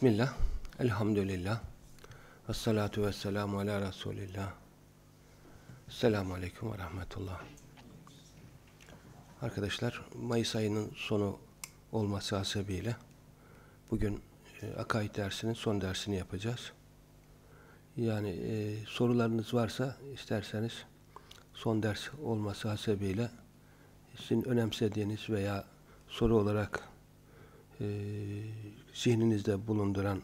Bismillah, elhamdülillah, ve salatu ve selamu ala Resulillah. Selamun Aleyküm ve Rahmetullah. Arkadaşlar, Mayıs ayının sonu olması hasebiyle bugün e, akaid dersinin son dersini yapacağız. Yani e, sorularınız varsa isterseniz son ders olması hasebiyle sizin önemsediğiniz veya soru olarak e, zihninizde bulunduran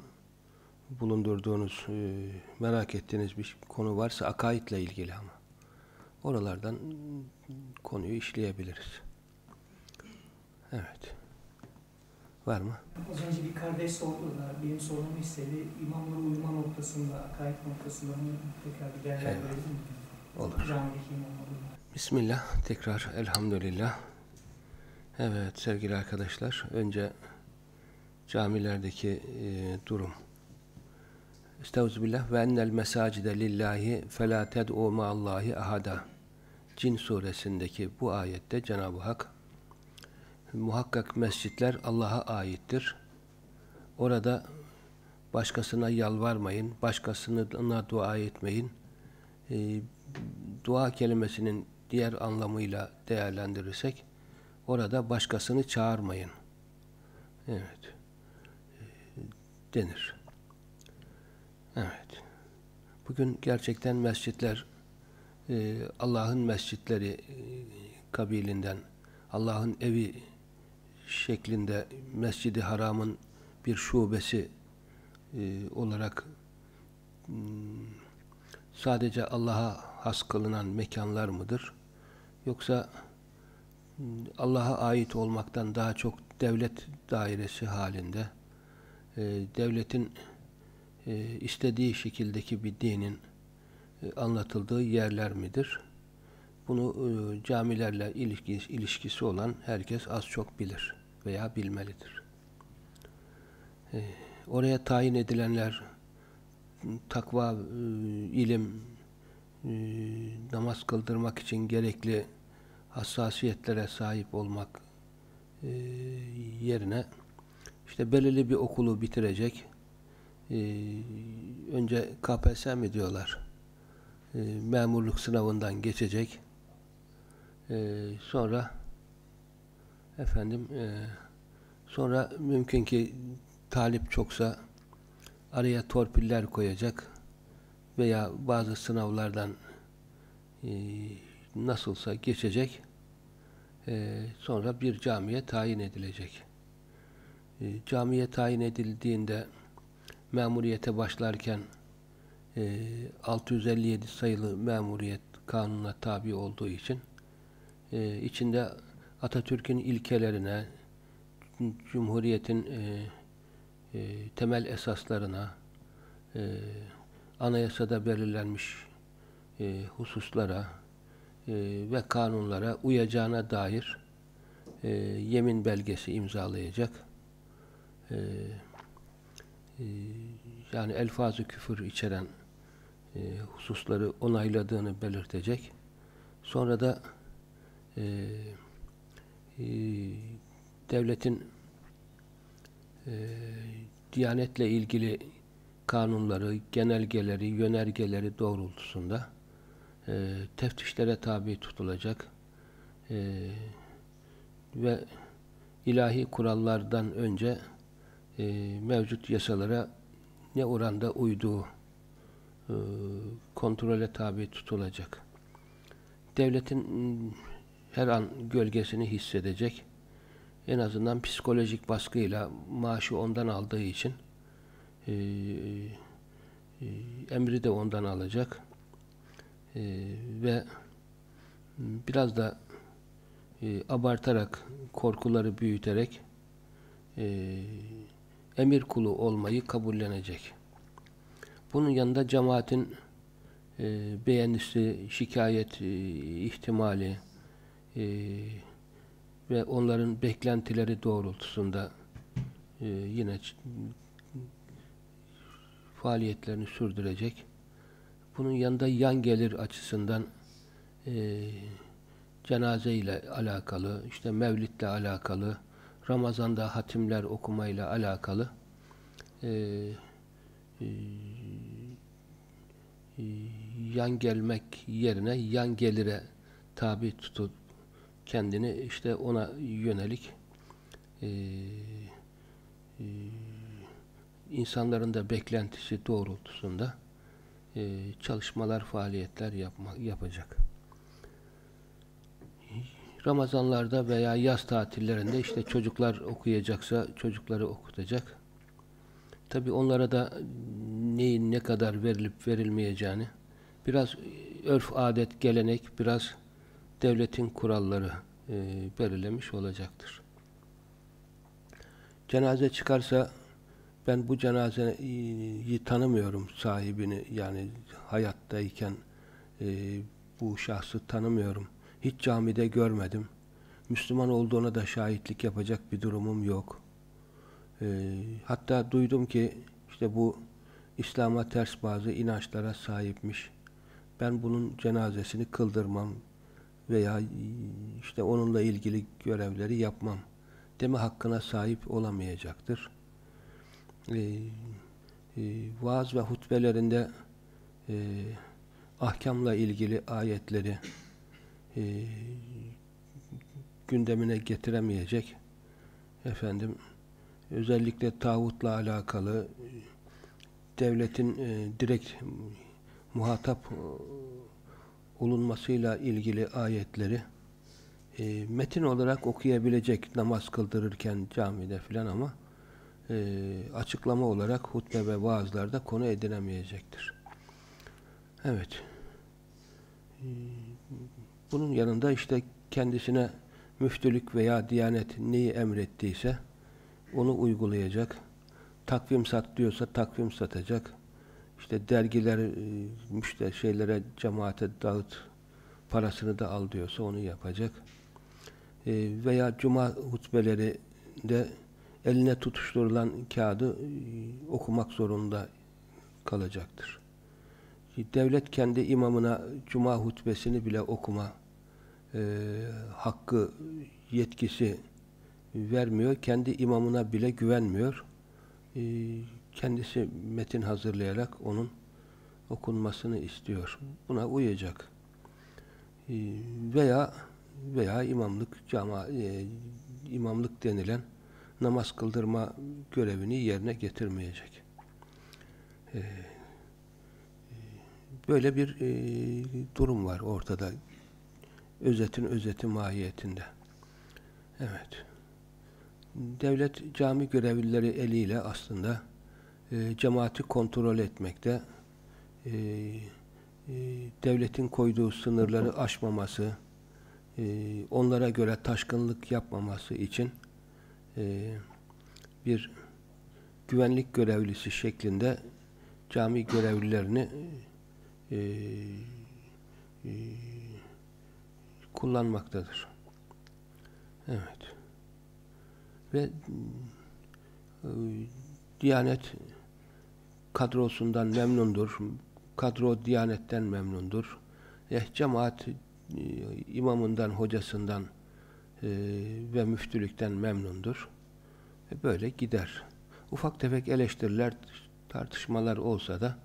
bulundurduğunuz e, merak ettiğiniz bir konu varsa akaidle ilgili ama oralardan konuyu işleyebiliriz. Evet. Var mı? Az önce bir kardeş sordular. Benim sorumu istedi. İmamlara uyma noktasında, akaid noktasında tekrar bir değerlendirelim mi? Olur. Camideki. Bismillah. Tekrar elhamdülillah. Evet sevgili arkadaşlar. Önce camilerdeki e, durum. Estağfirullah ve ennel mesacide lillahi felâ ted'u ma'allahi ahada. Cin suresindeki bu ayette Cenab-ı Hak muhakkak mescitler Allah'a aittir. Orada başkasına yalvarmayın, başkasına dua etmeyin. E, dua kelimesinin diğer anlamıyla değerlendirirsek orada başkasını çağırmayın. Evet. Denir. Evet. Bugün gerçekten mescitler e, Allah'ın mescitleri e, kabilinden Allah'ın evi şeklinde Mescid-i Haram'ın bir şubesi e, olarak hmm, sadece Allah'a has kılınan mekanlar mıdır? Yoksa hmm, Allah'a ait olmaktan daha çok devlet dairesi halinde e, devletin e, istediği şekildeki bir dinin e, anlatıldığı yerler midir? Bunu camilerle ilişkisi, olan herkes az çok bilir veya bilmelidir. Oraya tayin edilenler takva, ilim, namaz kıldırmak için gerekli hassasiyetlere sahip olmak e, yerine işte belirli bir okulu bitirecek. E, önce KPSS mi diyorlar. E, memurluk sınavından geçecek. E, sonra efendim e, sonra mümkün ki talip çoksa araya torpiller koyacak veya bazı sınavlardan e, nasılsa geçecek. E, sonra bir camiye tayin edilecek. E, camiye tayin edildiğinde memuriyete başlarken e, 657 sayılı memuriyet kanununa tabi olduğu için e, içinde Atatürk'ün ilkelerine, Cumhuriyet'in e, e, temel esaslarına, e, anayasada belirlenmiş e, hususlara e, ve kanunlara uyacağına dair e, yemin belgesi imzalayacak. E, e, yani elfazı küfür içeren e, hususları onayladığını belirtecek. Sonra da e, e, devletin e, Diyanetle ilgili kanunları, genelgeleri, yönergeleri doğrultusunda e, teftişlere tabi tutulacak e, ve ilahi kurallardan önce e, mevcut yasalara ne oranda uyduğu e, kontrole tabi tutulacak. Devletin her an gölgesini hissedecek. En azından psikolojik baskıyla maaşı ondan aldığı için e, e, emri de ondan alacak. E, ve biraz da e, abartarak, korkuları büyüterek e, emir kulu olmayı kabullenecek. Bunun yanında cemaatin e, beğenisi, şikayet e, ihtimali e, ve onların beklentileri doğrultusunda e, yine faaliyetlerini sürdürecek. Bunun yanında yan gelir açısından e, cenaze ile alakalı, işte mevlitle alakalı, Ramazan'da hatimler okumayla alakalı e, e, yan gelmek yerine yan gelire tabi tutup kendini işte ona yönelik e, e, insanların da beklentisi doğrultusunda e, çalışmalar, faaliyetler yapma, yapacak. Ramazanlarda veya yaz tatillerinde işte çocuklar okuyacaksa çocukları okutacak. Tabi onlara da neyin ne kadar verilip verilmeyeceğini biraz örf, adet, gelenek, biraz devletin kuralları e, belirlemiş olacaktır. Cenaze çıkarsa ben bu cenazeyi tanımıyorum sahibini yani hayattayken e, bu şahsı tanımıyorum. Hiç camide görmedim. Müslüman olduğuna da şahitlik yapacak bir durumum yok. E, hatta duydum ki işte bu İslam'a ters bazı inançlara sahipmiş. Ben bunun cenazesini kıldırmam veya işte onunla ilgili görevleri yapmam deme hakkına sahip olamayacaktır. Ee, e, vaaz ve hutbelerinde e, ahkamla ilgili ayetleri e, gündemine getiremeyecek efendim özellikle tağutla alakalı devletin e, direkt muhatap olunmasıyla ilgili ayetleri e, metin olarak okuyabilecek namaz kıldırırken camide filan ama e, açıklama olarak hutbe ve vaazlarda konu edinemeyecektir. Evet. E, bunun yanında işte kendisine müftülük veya diyanet neyi emrettiyse onu uygulayacak. Takvim sat diyorsa takvim satacak. İşte dergiler e, müşteri şeylere cemaate dağıt parasını da al diyorsa onu yapacak. E, veya cuma hutbeleri de eline tutuşturulan kağıdı e, okumak zorunda kalacaktır. Devlet kendi imamına cuma hutbesini bile okuma e, hakkı, yetkisi vermiyor. Kendi imamına bile güvenmiyor. E, kendisi metin hazırlayarak onun okunmasını istiyor. Buna uyacak. E, veya veya imamlık cama e, imamlık denilen namaz kıldırma görevini yerine getirmeyecek. E, böyle bir e, durum var ortada. Özetin özeti mahiyetinde. Evet. Devlet cami görevlileri eliyle aslında e, cemaati kontrol etmekte, e, e, devletin koyduğu sınırları aşmaması, e, onlara göre taşkınlık yapmaması için e, bir güvenlik görevlisi şeklinde cami görevlilerini e, e, kullanmaktadır. Evet. Ve e, Diyanet kadrosundan memnundur. Kadro Diyanet'ten memnundur. Eh, cemaat e, imamından, hocasından e, ve müftülükten memnundur. Ve böyle gider. Ufak tefek eleştiriler, tartışmalar olsa da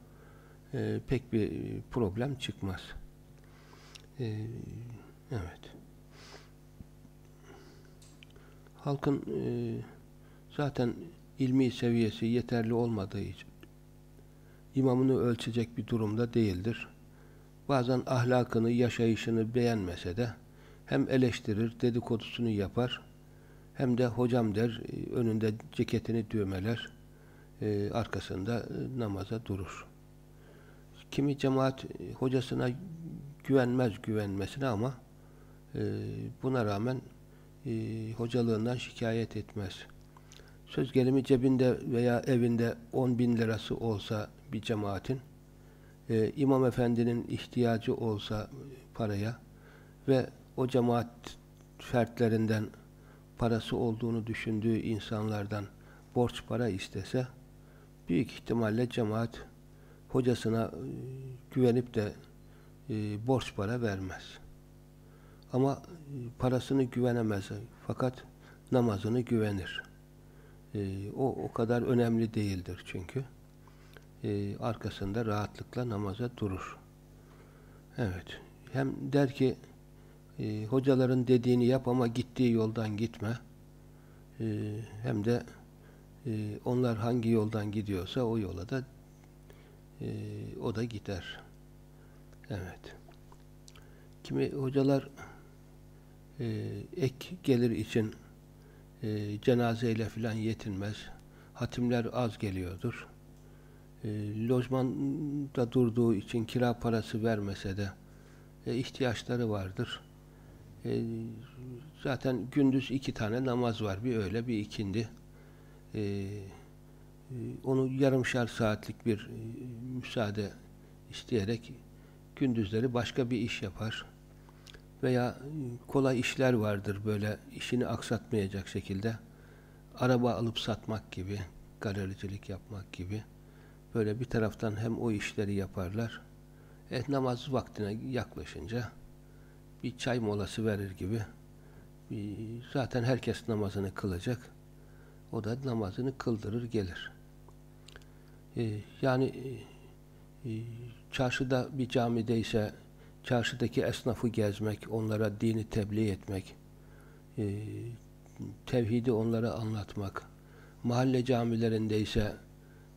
e, pek bir problem çıkmaz. E, evet. Halkın e, zaten ilmi seviyesi yeterli olmadığı için imamını ölçecek bir durumda değildir. Bazen ahlakını, yaşayışını beğenmese de hem eleştirir, dedikodusunu yapar, hem de hocam der, e, önünde ceketini düğmeler, e, arkasında e, namaza durur. Kimi cemaat hocasına güvenmez güvenmesine ama buna rağmen hocalığından şikayet etmez. Söz gelimi cebinde veya evinde 10 bin lirası olsa bir cemaatin, e, imam efendinin ihtiyacı olsa paraya ve o cemaat fertlerinden parası olduğunu düşündüğü insanlardan borç para istese, büyük ihtimalle cemaat hocasına e, güvenip de e, borç para vermez. Ama e, parasını güvenemez. Fakat namazını güvenir. E, o o kadar önemli değildir çünkü. E, arkasında rahatlıkla namaza durur. Evet. Hem der ki e, hocaların dediğini yap ama gittiği yoldan gitme. E, hem de e, onlar hangi yoldan gidiyorsa o yola da e, o da gider. Evet. Kimi hocalar e, ek gelir için e, cenazeyle filan yetinmez. Hatimler az geliyordur. E, lojmanda durduğu için kira parası vermese de e, ihtiyaçları vardır. E, zaten gündüz iki tane namaz var. Bir öyle bir ikindi. E, onu yarımşar saatlik bir e, müsaade isteyerek gündüzleri başka bir iş yapar. Veya e, kolay işler vardır böyle işini aksatmayacak şekilde. Araba alıp satmak gibi, galericilik yapmak gibi. Böyle bir taraftan hem o işleri yaparlar. E, namaz vaktine yaklaşınca bir çay molası verir gibi. Bir, zaten herkes namazını kılacak. O da namazını kıldırır gelir. E, yani e, e çarşıda bir camideyse çarşıdaki esnafı gezmek, onlara dini tebliğ etmek, e, tevhidi onlara anlatmak, mahalle camilerindeyse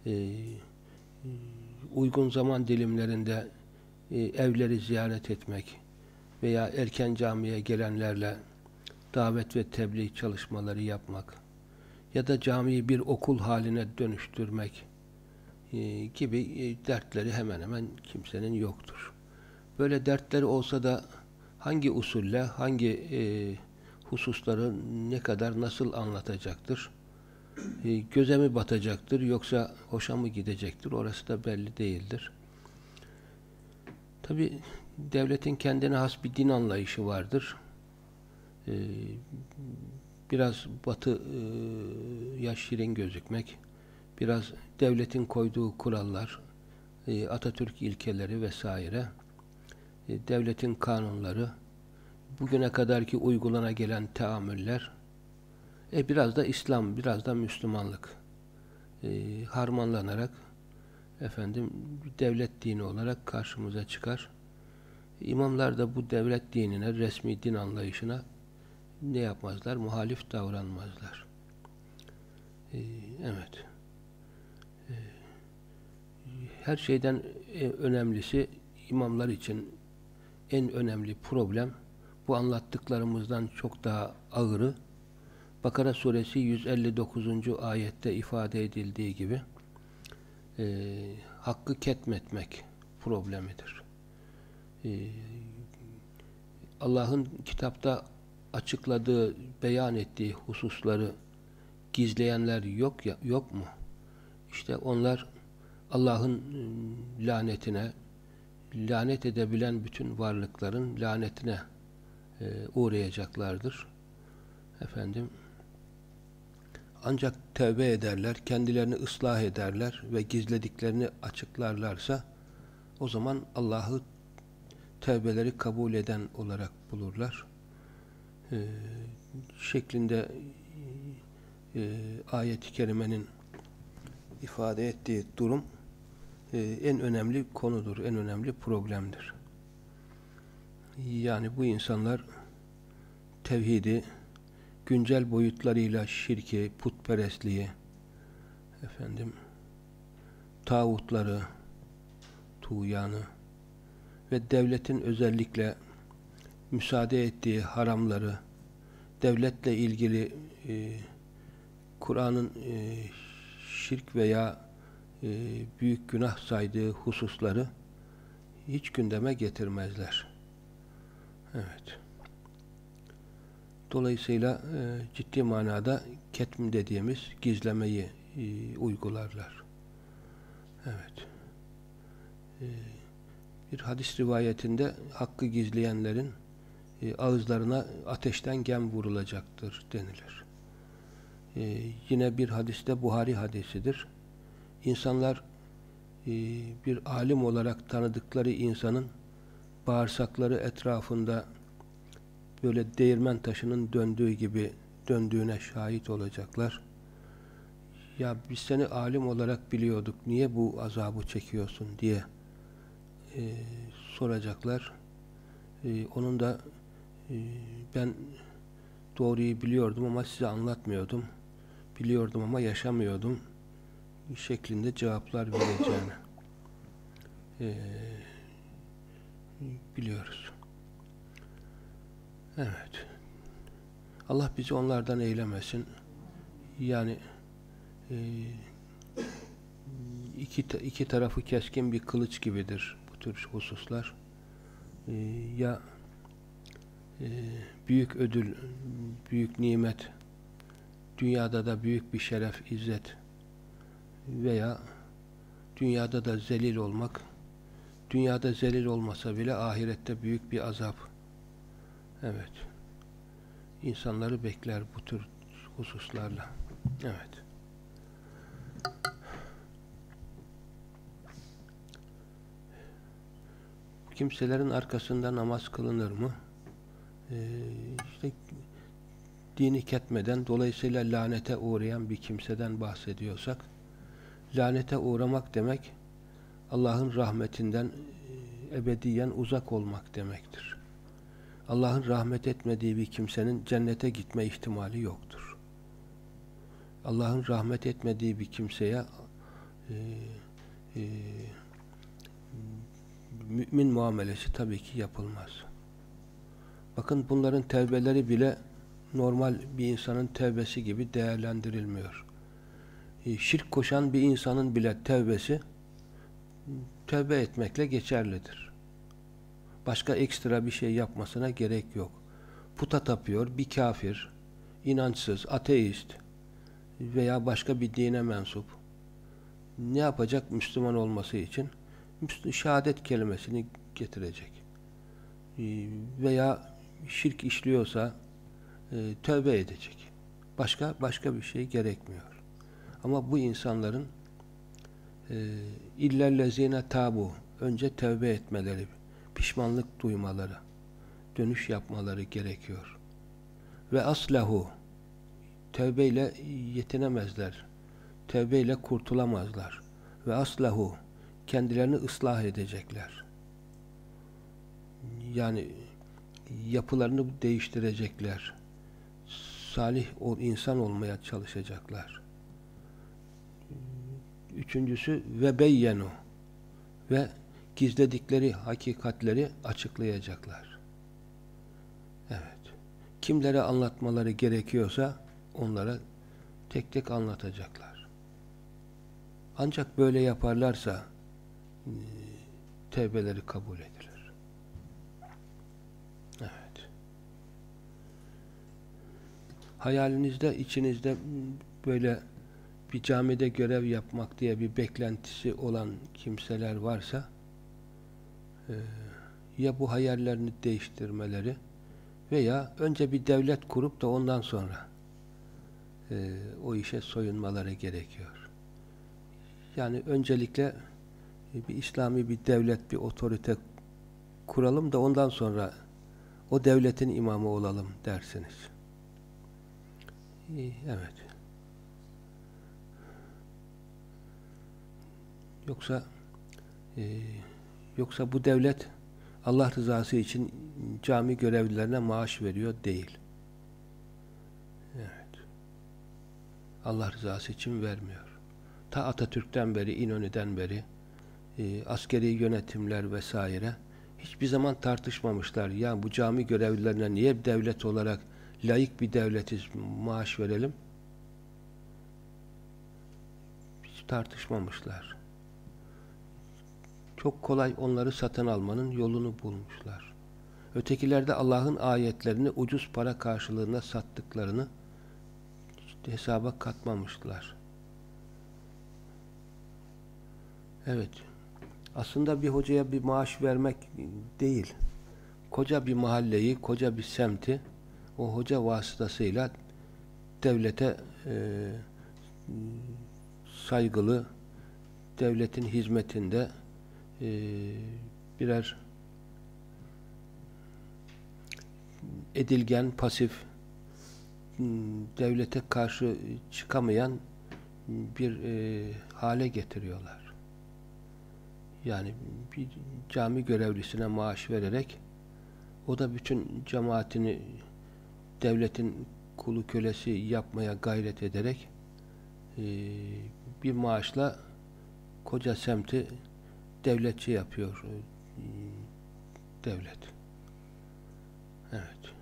e, uygun zaman dilimlerinde e, evleri ziyaret etmek veya erken camiye gelenlerle davet ve tebliğ çalışmaları yapmak ya da camiyi bir okul haline dönüştürmek gibi dertleri hemen hemen kimsenin yoktur. Böyle dertleri olsa da hangi usulle, hangi e, hususları ne kadar nasıl anlatacaktır? E, göze mi batacaktır yoksa hoşa mı gidecektir? Orası da belli değildir. Tabi devletin kendine has bir din anlayışı vardır. E, biraz batı e, şirin gözükmek, biraz devletin koyduğu kurallar, e, Atatürk ilkeleri vesaire, devletin kanunları, bugüne kadarki uygulana gelen teamüller, e, biraz da İslam, biraz da Müslümanlık e, harmanlanarak efendim devlet dini olarak karşımıza çıkar. İmamlar da bu devlet dinine, resmi din anlayışına ne yapmazlar? Muhalif davranmazlar. Ee, evet. Ee, her şeyden önemlisi imamlar için en önemli problem bu anlattıklarımızdan çok daha ağırı Bakara suresi 159. ayette ifade edildiği gibi e, hakkı ketmetmek problemidir. E, Allah'ın kitapta açıkladığı, beyan ettiği hususları gizleyenler yok ya yok mu? İşte onlar Allah'ın ıı, lanetine, lanet edebilen bütün varlıkların lanetine e, uğrayacaklardır. Efendim ancak tevbe ederler, kendilerini ıslah ederler ve gizlediklerini açıklarlarsa o zaman Allah'ı tevbeleri kabul eden olarak bulurlar. Ee, şeklinde e, ayet-i kerimenin ifade ettiği durum e, en önemli konudur, en önemli problemdir. Yani bu insanlar tevhidi güncel boyutlarıyla şirki, putperestliği, efendim, tağutları, tuğyanı ve devletin özellikle müsaade ettiği haramları, devletle ilgili e, Kur'an'ın e, şirk veya e, büyük günah saydığı hususları hiç gündeme getirmezler. Evet. Dolayısıyla e, ciddi manada ketm dediğimiz gizlemeyi e, uygularlar. Evet. E, bir hadis rivayetinde hakkı gizleyenlerin e, ağızlarına ateşten gem vurulacaktır denilir. E, yine bir hadiste Buhari hadisidir. İnsanlar e, bir alim olarak tanıdıkları insanın bağırsakları etrafında böyle değirmen taşının döndüğü gibi döndüğüne şahit olacaklar. ya biz seni alim olarak biliyorduk, niye bu azabı çekiyorsun diye e, soracaklar. E, onun da e, ben doğruyu biliyordum ama size anlatmıyordum. Biliyordum ama yaşamıyordum şeklinde cevaplar vereceğini e, biliyoruz. Evet. Allah bizi onlardan eylemesin. Yani e, iki, iki tarafı keskin bir kılıç gibidir bu tür hususlar. E, ya e, büyük ödül, büyük nimet, dünyada da büyük bir şeref, izzet veya dünyada da zelil olmak, dünyada zelil olmasa bile ahirette büyük bir azap. Evet. İnsanları bekler bu tür hususlarla. Evet. Kimselerin arkasında namaz kılınır mı? Ee, işte dini ketmeden, dolayısıyla lanete uğrayan bir kimseden bahsediyorsak, lanete uğramak demek, Allah'ın rahmetinden e, ebediyen uzak olmak demektir. Allah'ın rahmet etmediği bir kimsenin cennete gitme ihtimali yoktur. Allah'ın rahmet etmediği bir kimseye e, e, mümin muamelesi tabii ki yapılmaz. Bakın bunların tevbeleri bile normal bir insanın tevbesi gibi değerlendirilmiyor. E, şirk koşan bir insanın bile tevbesi tevbe etmekle geçerlidir. Başka ekstra bir şey yapmasına gerek yok. Puta tapıyor, bir kafir, inançsız, ateist veya başka bir dine mensup ne yapacak Müslüman olması için? Şehadet kelimesini getirecek. Ee, veya şirk işliyorsa e, tövbe edecek. Başka başka bir şey gerekmiyor. Ama bu insanların e, illellezine tabu önce tövbe etmeleri, pişmanlık duymaları, dönüş yapmaları gerekiyor. Ve aslahu tövbeyle yetinemezler. Tövbeyle kurtulamazlar. Ve aslahu kendilerini ıslah edecekler. Yani yapılarını değiştirecekler. Salih insan olmaya çalışacaklar. Üçüncüsü ve beyyenu ve gizledikleri hakikatleri açıklayacaklar. Evet. Kimlere anlatmaları gerekiyorsa onlara tek tek anlatacaklar. Ancak böyle yaparlarsa e, tevbeleri kabul edilir. Evet. Hayalinizde, içinizde böyle bir camide görev yapmak diye bir beklentisi olan kimseler varsa e, ya bu hayallerini değiştirmeleri veya önce bir devlet kurup da ondan sonra e, o işe soyunmaları gerekiyor. Yani öncelikle bir İslami bir devlet, bir otorite kuralım da ondan sonra o devletin imamı olalım dersiniz. Evet. Yoksa e, yoksa bu devlet Allah rızası için cami görevlilerine maaş veriyor değil. Evet. Allah rızası için vermiyor. Ta Atatürk'ten beri, İnönü'den beri e, askeri yönetimler vesaire hiçbir zaman tartışmamışlar. Ya bu cami görevlilerine niye devlet olarak layık bir devletiz maaş verelim? Hiç tartışmamışlar çok kolay onları satın almanın yolunu bulmuşlar. Ötekilerde Allah'ın ayetlerini ucuz para karşılığında sattıklarını hesaba katmamışlar. Evet. Aslında bir hocaya bir maaş vermek değil. Koca bir mahalleyi, koca bir semti o hoca vasıtasıyla devlete e, saygılı, devletin hizmetinde birer edilgen, pasif, hmm, devlete karşı çıkamayan bir e, hale getiriyorlar. Yani bir cami görevlisine maaş vererek o da bütün cemaatini devletin kulu kölesi yapmaya gayret ederek e, bir maaşla koca semti devletçi yapıyor e, devlet. Evet.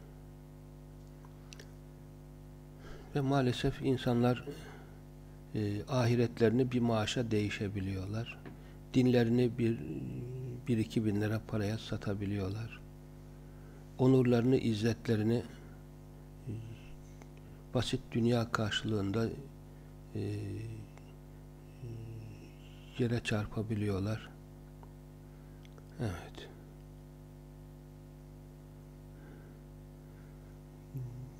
Ve maalesef insanlar e, ahiretlerini bir maaşa değişebiliyorlar. Dinlerini bir, bir iki bin lira paraya satabiliyorlar. Onurlarını, izzetlerini e, basit dünya karşılığında e, yere çarpabiliyorlar. Evet.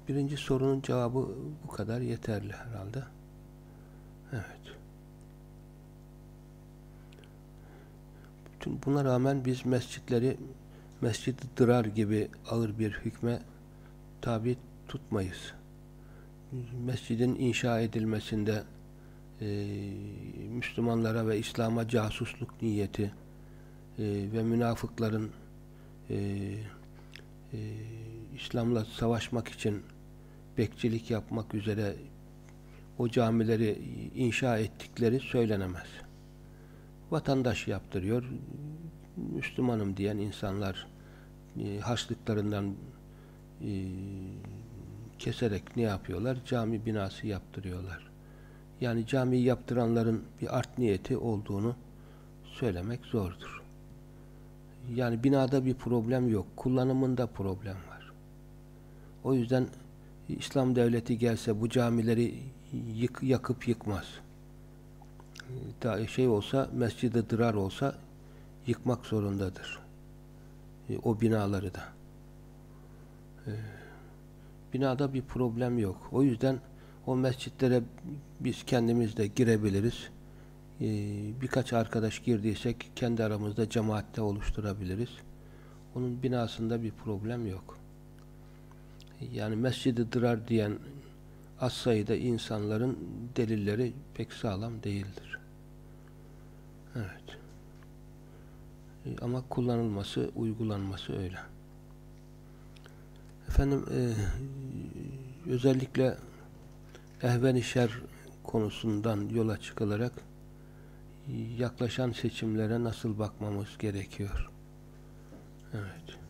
Birinci sorunun cevabı bu kadar yeterli herhalde. Evet. Bütün buna rağmen biz mescitleri mescid dırar gibi ağır bir hükme tabi tutmayız. Mescidin inşa edilmesinde e, Müslümanlara ve İslam'a casusluk niyeti e, ve münafıkların e, e, İslam'la savaşmak için bekçilik yapmak üzere o camileri inşa ettikleri söylenemez. Vatandaş yaptırıyor. Müslümanım diyen insanlar e, harçlıklarından e, keserek ne yapıyorlar? Cami binası yaptırıyorlar. Yani cami yaptıranların bir art niyeti olduğunu söylemek zordur. Yani binada bir problem yok. Kullanımında problem var. O yüzden İslam devleti gelse bu camileri yık, yakıp yıkmaz. Daha şey olsa, mescid-i dırar olsa yıkmak zorundadır. E, o binaları da. E, binada bir problem yok. O yüzden o mescitlere biz kendimiz de girebiliriz. E, birkaç arkadaş girdiysek kendi aramızda cemaatte oluşturabiliriz. Onun binasında bir problem yok. Yani mescid-i dırar diyen az sayıda insanların delilleri pek sağlam değildir. Evet. E, ama kullanılması, uygulanması öyle. Efendim e, özellikle ehven-i şer konusundan yola çıkılarak yaklaşan seçimlere nasıl bakmamız gerekiyor? Evet.